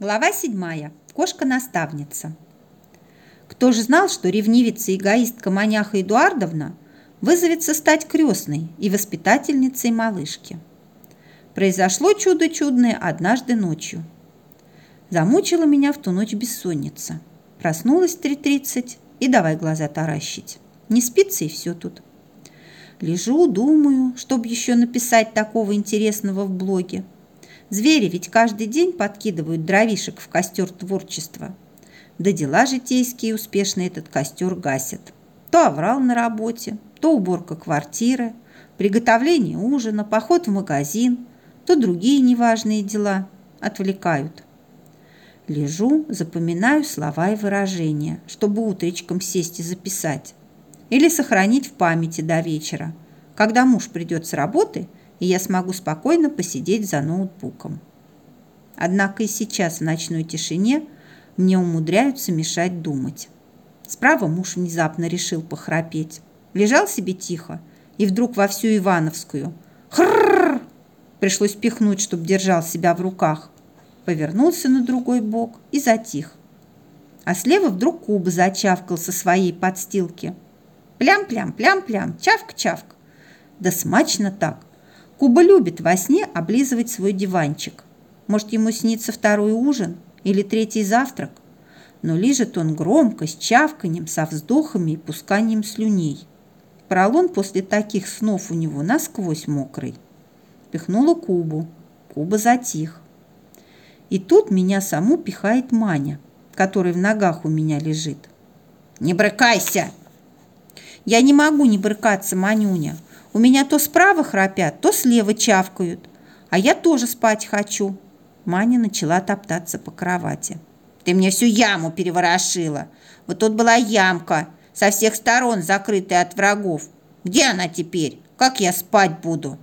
Глава седьмая. Кошка-наставница. Кто же знал, что ревнивица эгоистка Маняха Эдуардовна вызовется стать крестной и воспитательницей малышки? Произошло чудо чудное однажды ночью. Замучила меня в ту ночь бессонница. Проснулась в 3.30 и давай глаза таращить. Не спится и все тут. Лежу, думаю, чтобы еще написать такого интересного в блоге. Звери ведь каждый день подкидывают дровишек в костер творчества. Да дела житейские успешно этот костер гасят. То оврал на работе, то уборка квартиры, приготовление ужина, поход в магазин, то другие неважные дела отвлекают. Лежу, запоминаю слова и выражения, чтобы утречком сесть и записать. Или сохранить в памяти до вечера, когда муж придет с работы – и я смогу спокойно посидеть за ноутбуком. Однако и сейчас в ночной тишине мне умудряются мешать думать. Справа муж внезапно решил похрапеть. Лежал себе тихо и вдруг во всю Ивановскую. Хрррр! Пришлось пихнуть, чтобы держал себя в руках. Повернулся на другой бок и затих. А слева вдруг Куба зачавкал со своей подстилки. Плям-плям, плям-плям, чавк-чавк. Да смачно так, Куба любит во сне облизывать свой диванчик. Может, ему снится второй ужин или третий завтрак? Но лежит он громко, с чавканием, со вздохами и пусканием слюней. Поролон после таких снов у него насквозь мокрый. Пихнула Кубу. Куба затих. И тут меня саму пихает Маня, который в ногах у меня лежит. «Не брыкайся!» «Я не могу не брыкаться, Манюня. У меня то справа храпят, то слева чавкают. А я тоже спать хочу. Маня начала топтаться по кровати. Ты мне всю яму переворошила. Вот тут была ямка, со всех сторон закрытая от врагов. Где она теперь? Как я спать буду?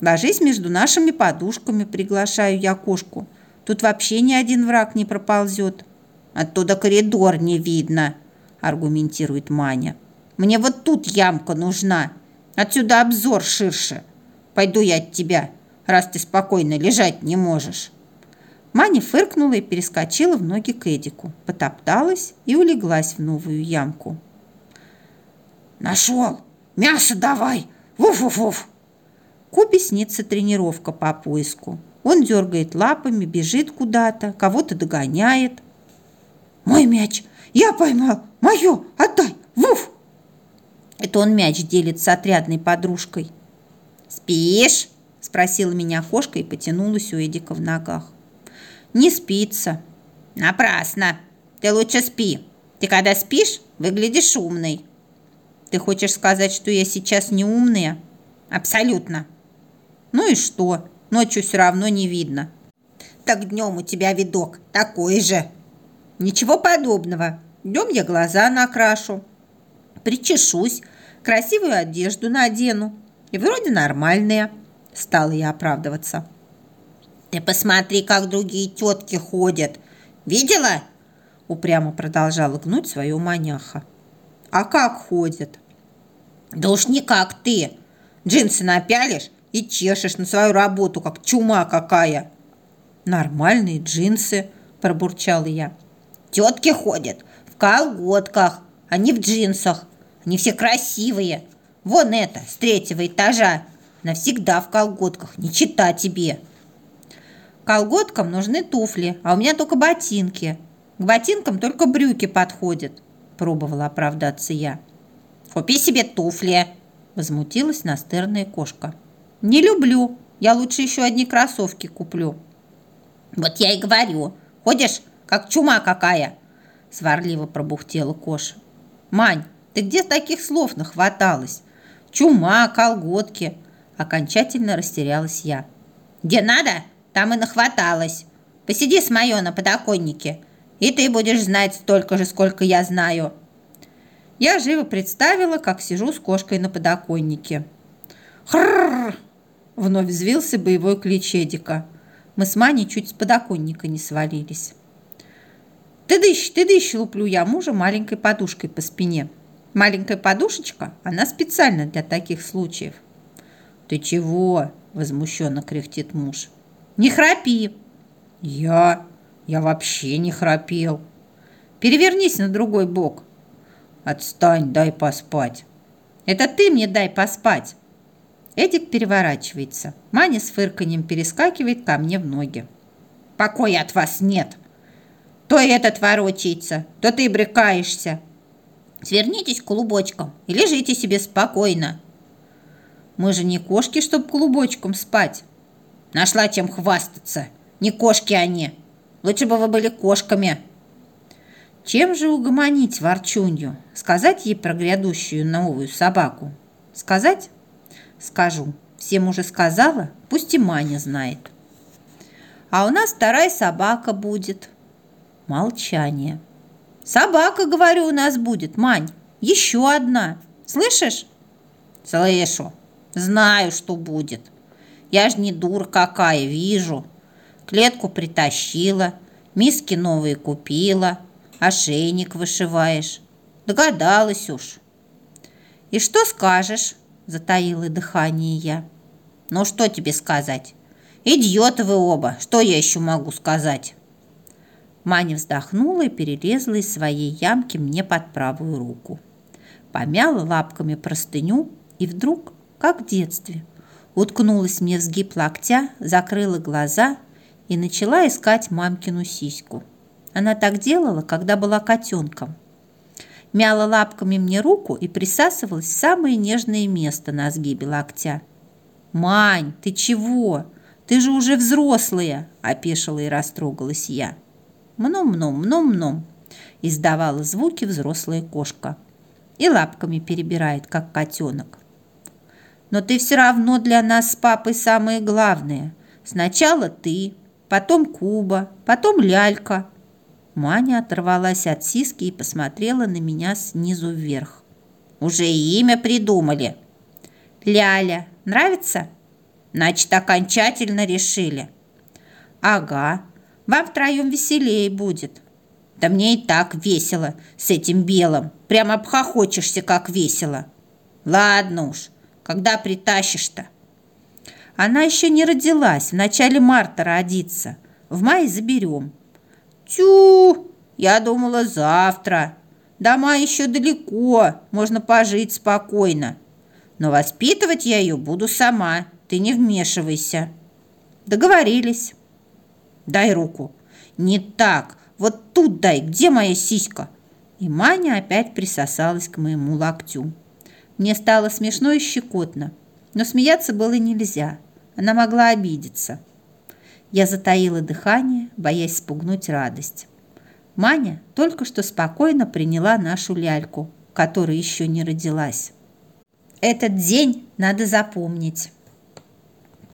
Ложись между нашими подушками, приглашаю я кошку. Тут вообще ни один враг не проползет. Оттуда коридор не видно, аргументирует Маня. Мне вот тут ямка нужна. Отсюда обзор ширше. Пойду я от тебя, раз ты спокойно лежать не можешь». Маня фыркнула и перескочила в ноги к Эдику, потопталась и улеглась в новую ямку. «Нашел! Мясо давай! Вуф-вуф-вуф!» Кубе снится тренировка по поиску. Он дергает лапами, бежит куда-то, кого-то догоняет. «Мой мяч! Я поймал! Мое! Отдай! Вуф!» Это он мяч делит с отрядной подружкой. «Спишь?» – спросила меня кошка и потянулась у Эдика в ногах. «Не спится». «Напрасно. Ты лучше спи. Ты когда спишь, выглядишь умной». «Ты хочешь сказать, что я сейчас не умная?» «Абсолютно». «Ну и что? Ночью все равно не видно». «Так днем у тебя видок такой же». «Ничего подобного. Днем я глаза накрашу, причешусь, красивую одежду надену. И вроде нормальные. Стала я оправдываться. Ты посмотри, как другие тетки ходят. Видела? Упрямо продолжала гнуть свою маняха. А как ходят? Да уж не как ты. Джинсы напялишь и чешешь на свою работу, как чума какая. Нормальные джинсы, пробурчала я. Тетки ходят в колготках, а не в джинсах. Они все красивые. Вон это, с третьего этажа. Навсегда в колготках. Не чита тебе. Колготкам нужны туфли, а у меня только ботинки. К ботинкам только брюки подходят. Пробовала оправдаться я. Купи себе туфли. Возмутилась настырная кошка. Не люблю. Я лучше еще одни кроссовки куплю. Вот я и говорю. Ходишь, как чума какая. Сварливо пробухтела Коша. Мань, ты где таких слов нахваталась? Чума, колготки. Окончательно растерялась я. Где надо, там и нахваталась. Посиди с моё на подоконнике, и ты будешь знать столько же, сколько я знаю. Я живо представила, как сижу с кошкой на подоконнике. Хрррр! Вновь взвился боевой клич Эдика. Мы с Маней чуть с подоконника не свалились. Ты дыщ, ты дыщ, луплю я мужа маленькой подушкой по спине. Маленькая подушечка, она специально для таких случаев. «Ты чего?» – возмущенно кряхтит муж. «Не храпи!» «Я? Я вообще не храпел. Перевернись на другой бок. Отстань, дай поспать. Это ты мне дай поспать. Эдик переворачивается. Маня с фырканьем перескакивает ко мне в ноги. Покоя от вас нет. То этот ворочается, то ты брыкаешься. Свернитесь клубочком и лежите себе спокойно. Мы же не кошки, чтоб клубочком спать. Нашла чем хвастаться. Не кошки они. Лучше бы вы были кошками. Чем же угомонить ворчунью? Сказать ей про грядущую новую собаку? Сказать? Скажу. Всем уже сказала, пусть и Маня знает. А у нас вторая собака будет. Молчание. Собака, говорю, у нас будет, Мань. Еще одна. Слышишь? Слышу. Знаю, что будет. Я ж не дур какая, вижу. Клетку притащила, миски новые купила, ошейник вышиваешь. Догадалась уж. И что скажешь? Затаила дыхание я. Ну, что тебе сказать? Идиоты вы оба, что я еще могу сказать? Маня вздохнула и перерезала из своей ямки мне под правую руку. Помяла лапками простыню и вдруг, как в детстве, уткнулась мне в сгиб локтя, закрыла глаза и начала искать мамкину сиську. Она так делала, когда была котенком. Мяла лапками мне руку и присасывалась в самое нежное место на сгибе локтя. «Мань, ты чего? Ты же уже взрослая!» – опешила и растрогалась я. «Мном-мном, мном-мном!» – издавала звуки взрослая кошка. И лапками перебирает, как котенок. «Но ты все равно для нас с папой самое главное. Сначала ты, потом Куба, потом Лялька, Маня оторвалась от сиски и посмотрела на меня снизу вверх. «Уже имя придумали?» «Ляля. Нравится?» «Значит, окончательно решили». «Ага. Вам втроем веселее будет». «Да мне и так весело с этим белым. Прямо обхохочешься, как весело». «Ладно уж. Когда притащишь-то?» «Она еще не родилась. В начале марта родится. В мае заберем». Тю, я думала завтра. Дома еще далеко, можно пожить спокойно. Но воспитывать я ее буду сама, ты не вмешивайся. Договорились. Дай руку. Не так, вот тут дай, где моя сиська? И Маня опять присосалась к моему локтю. Мне стало смешно и щекотно, но смеяться было нельзя. Она могла обидеться. Я затаила дыхание, боясь спугнуть радость. Маня только что спокойно приняла нашу ляльку, которая еще не родилась. Этот день надо запомнить.